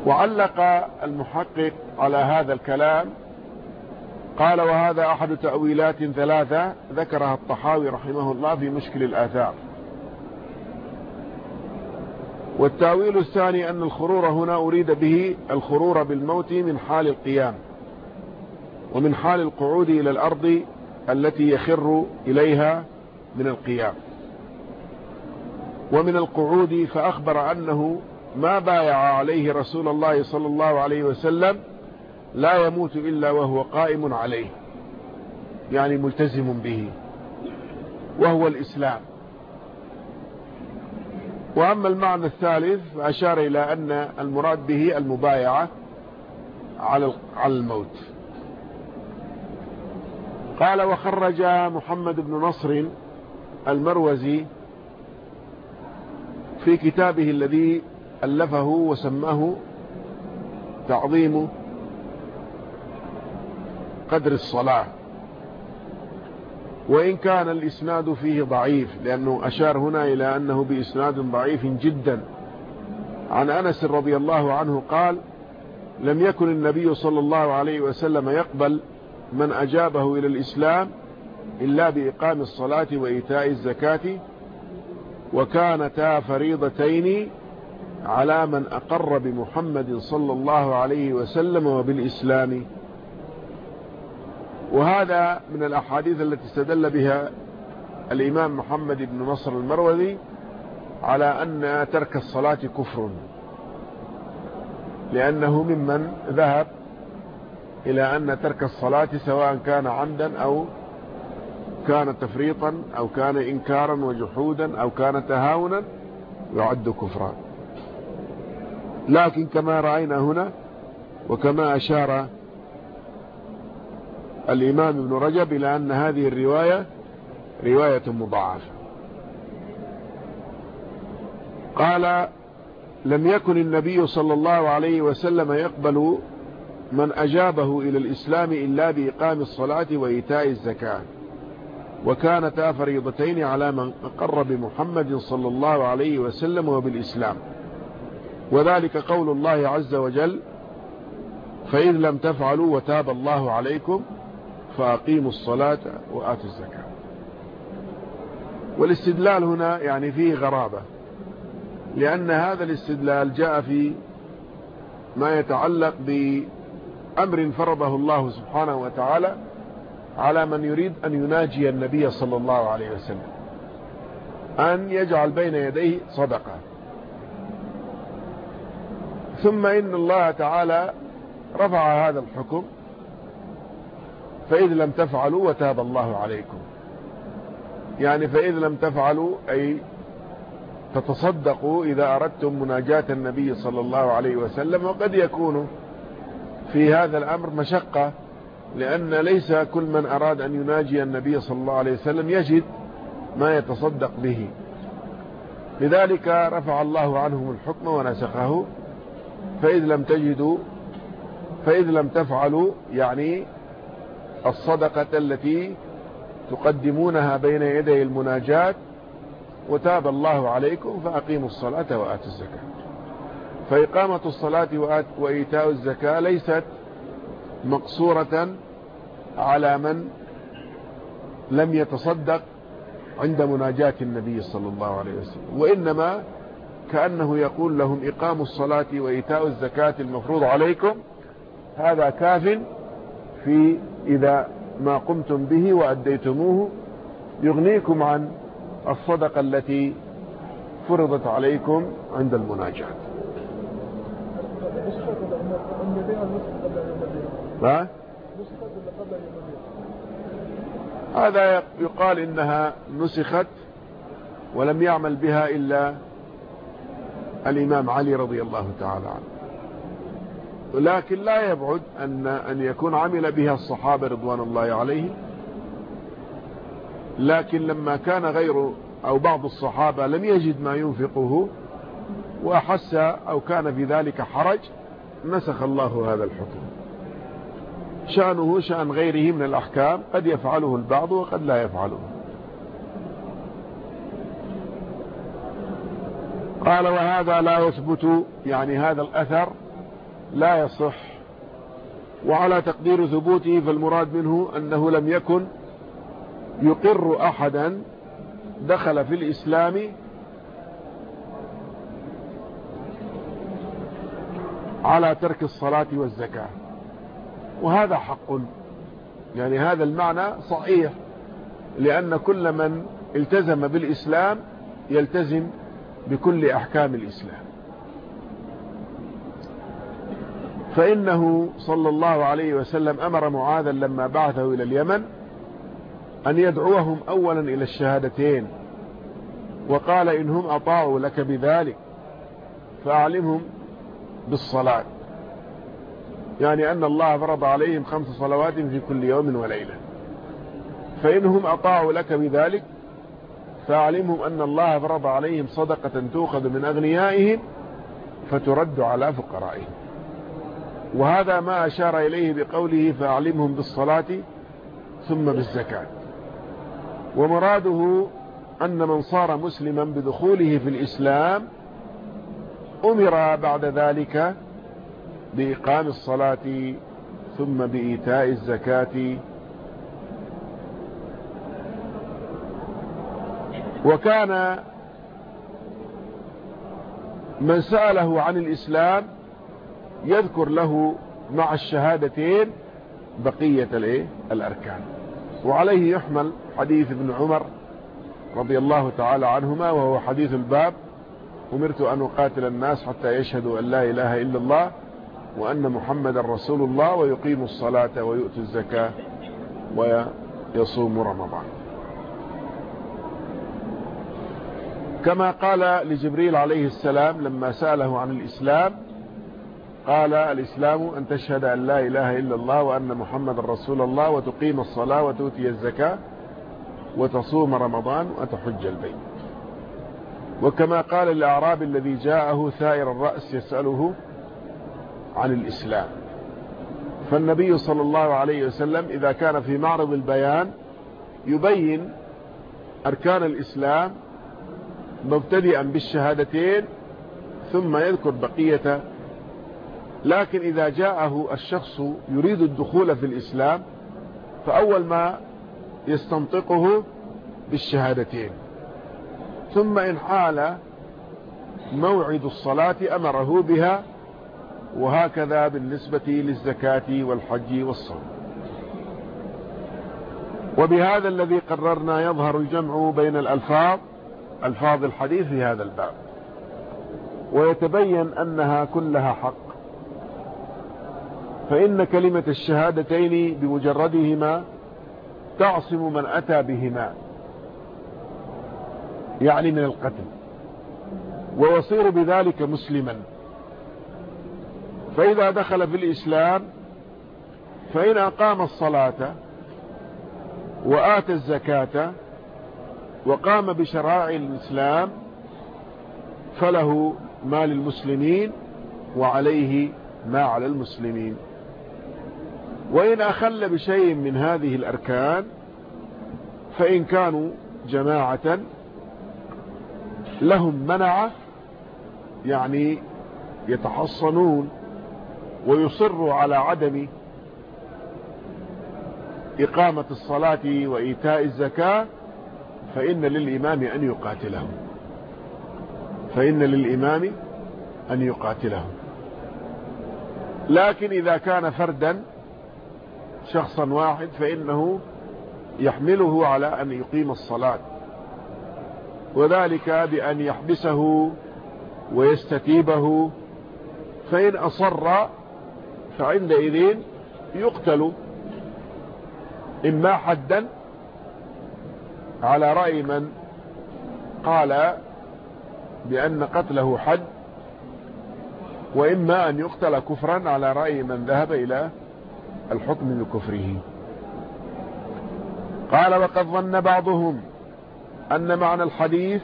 [SPEAKER 1] وعلق المحقق على هذا الكلام قال وهذا أحد تأويلات ثلاثة ذكرها الطحاوي رحمه الله في مشكل الآثار. والتأويل الثاني أن الخرور هنا أريد به الخرور بالموت من حال القيام ومن حال القعود إلى الأرض التي يخر إليها من القيام. ومن القعود فأخبر أنه ما بايع عليه رسول الله صلى الله عليه وسلم لا يموت إلا وهو قائم عليه يعني ملتزم به وهو الإسلام. وأما المعنى الثالث فأشار إلى أن المراد به المبايعة على الموت. قال وخرج محمد بن نصر المروزي في كتابه الذي ألفه وسماه تعظيم قدر الصلاة. وإن كان الإسناد فيه ضعيف لأنه أشار هنا إلى أنه بإسناد ضعيف جدا. عن أنس رضي الله عنه قال لم يكن النبي صلى الله عليه وسلم يقبل من أجابه إلى الإسلام إلا بإقام الصلاة وإيتاء الزكاة وكانتا فريضتين على من أقر بمحمد صلى الله عليه وسلم وبالإسلام. وهذا من الأحاديث التي استدل بها الإمام محمد بن نصر المروذي على أن ترك الصلاة كفر لأنه ممن ذهب إلى أن ترك الصلاة سواء كان عمدا أو كان تفريطا أو كان إنكارا وجحودا أو كان تهاونا يعد كفرا. لكن كما رأينا هنا وكما أشار الإمام ابن رجب إلى أن هذه الرواية رواية مضاعفة. قال لم يكن النبي صلى الله عليه وسلم يقبل من أجابه إلى الإسلام إلا بإقام الصلاة وإيتاء الزكاة. وكانتا فريضتين على من أقر بمحمد صلى الله عليه وسلم وبالإسلام. وذلك قول الله عز وجل فإن لم تفعلوا وتاب الله عليكم فأقيموا الصلاة وآتوا الزكاة. والاستدلال هنا يعني فيه غرابة لأن هذا الاستدلال جاء في ما يتعلق بأمر فرضه الله سبحانه وتعالى على من يريد أن يناجي النبي صلى الله عليه وسلم. أن يجعل بين يديه صدقة. ثم إن الله تعالى رفع هذا الحكم. فإذ لم تفعلوا وتاب الله عليكم. يعني فإذ لم تفعلوا أي تتصدقوا إذا أردتم مناجاة النبي صلى الله عليه وسلم. وقد يكون في هذا الأمر مشقة. لأن ليس كل من أراد أن يناجي النبي صلى الله عليه وسلم يجد ما يتصدق به. لذلك رفع الله عنهم الحكم ونسخه. فإذ لم تجدوا فإذ لم تفعلوا يعني الصدقة التي تقدمونها بين يدي المناجات وتاب الله عليكم فأقيموا الصلاة وآتوا الزكاة. فإقامة الصلاة وإيتاء الزكاة ليست مقصورة على من لم يتصدق عند مناجاة النبي صلى الله عليه وسلم وإنما كأنه يقول لهم إقام الصلاة وإيتاء الزكاة المفروض عليكم هذا كاف في إذا ما قمتم به وأديتموه يغنيكم عن الصدقة التي فرضت عليكم عند المناجاة. ما؟ هذا يقال إنها نسخت ولم يعمل بها إلا الإمام علي رضي الله تعالى عنه. لكن لا يبعد أن, أن يكون عمل بها الصحابة رضوان الله عليهم. لكن لما كان غير أو بعض الصحابة لم يجد ما ينفقه وأحس أو كان في ذلك حرج نسخ الله هذا الحكم. شأنه شأن غيره من الأحكام قد يفعله البعض وقد لا يفعله. قال وهذا لا يثبت يعني هذا الأثر لا يصح. وعلى تقدير ثبوته فالمراد منه أنه لم يكن يقر أحدا دخل في الإسلام على ترك الصلاة والزكاة. وهذا حق. يعني هذا المعنى صحيح لأن كل من التزم بالإسلام يلتزم بكل أحكام الإسلام. فإنه صلى الله عليه وسلم أمر معاذا لما بعثه إلى اليمن أن يدعوهم أولا إلى الشهادتين وقال إن هم أطاعوا لك بذلك فأعلمهم بالصلاة. يعني أن الله فرض عليهم خمس صلوات في كل يوم وليلة. فإنهم أطاعوا لك بذلك فأعلمهم أن الله فرض عليهم صدقة تؤخذ من أغنيائهم فترد على فقرائهم. وهذا ما أشار إليه بقوله فأعلمهم بالصلاة ثم بالزكاة. ومراده أن من صار مسلما بدخوله في الإسلام أمر بعد ذلك بإقام الصلاة ثم بإيتاء الزكاة. وكان من سأله عن الإسلام يذكر له مع الشهادتين بقية الأركان. وعليه يحمل حديث ابن عمر رضي الله تعالى عنهما وهو حديث الباب. أمرت أن أقاتل الناس حتى يشهدوا أن لا إله إلا الله وأن محمد رسول الله ويقيم الصلاة ويؤتي الزكاة ويصوم رمضان. كما قال لجبريل عليه السلام لما سأله عن الإسلام قال الإسلام أن تشهد أن لا إله إلا الله وأن محمد رسول الله وتقيم الصلاة وتؤتي الزكاة وتصوم رمضان وتحج البيت. وكما قال الأعراب الذي جاءه ثائر الرأس يسأله عن الإسلام. فالنبي صلى الله عليه وسلم إذا كان في معرض البيان يبين أركان الإسلام مبتدئا بالشهادتين ثم يذكر بقية لكن إذا جاءه الشخص يريد الدخول في الإسلام فأول ما يستنطقه بالشهادتين. ثم إن حال موعد الصلاة أمره بها وهكذا بالنسبة للزكاة والحج والصوم. وبهذا الذي قررنا يظهر الجمع بين الألفاظ ألفاظ الحديث في هذا الباب. ويتبين أنها كلها حق. فإن كلمة الشهادتين بمجردهما تعصم من أتى بهما يعني من القتل. ويصير بذلك مسلما. فإذا دخل في الإسلام فإن أقام الصلاة وآتى الزكاة وقام بشرائع الإسلام فله ما للمسلمين وعليه ما على المسلمين. وإن أخل بشيء من هذه الأركان فإن كانوا جماعة لهم منع يعني يتحصنون ويصروا على عدم إقامة الصلاة وإيتاء الزكاة فإن للإمام أن يقاتلهم فإن للإمام أن يقاتلهم لكن إذا كان فردا شخصا واحد فإنه يحمله على أن يقيم الصلاة. وذلك بأن يحبسه ويستتيبه. فإن أصر فعندئذ يقتل إما حدا على رأي من قال بأن قتله حد وإما أن يقتل كفرا على رأي من ذهب إلى الحكم بكفره. قال وقد ظن بعضهم أن معنى الحديث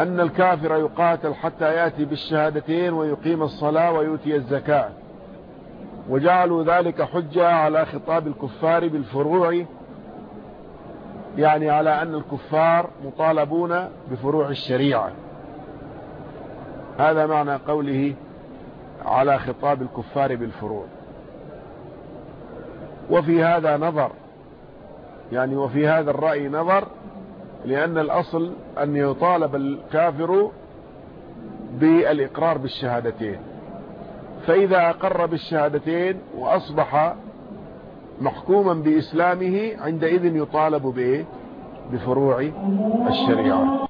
[SPEAKER 1] أن الكافر يقاتل حتى يأتي بالشهادتين ويقيم الصلاة ويؤتي الزكاة. وجعلوا ذلك حجة على خطاب الكفار بالفروع يعني على أن الكفار مطالبون بفروع الشريعة. هذا معنى قوله على خطاب الكفار بالفروع. وفي هذا نظر يعني وفي هذا الرأي نظر لأن الأصل أن يطالب الكافر بالإقرار بالشهادتين. فإذا أقر بالشهادتين وأصبح محكوما بإسلامه عندئذ يطالب بفروع الشريعة.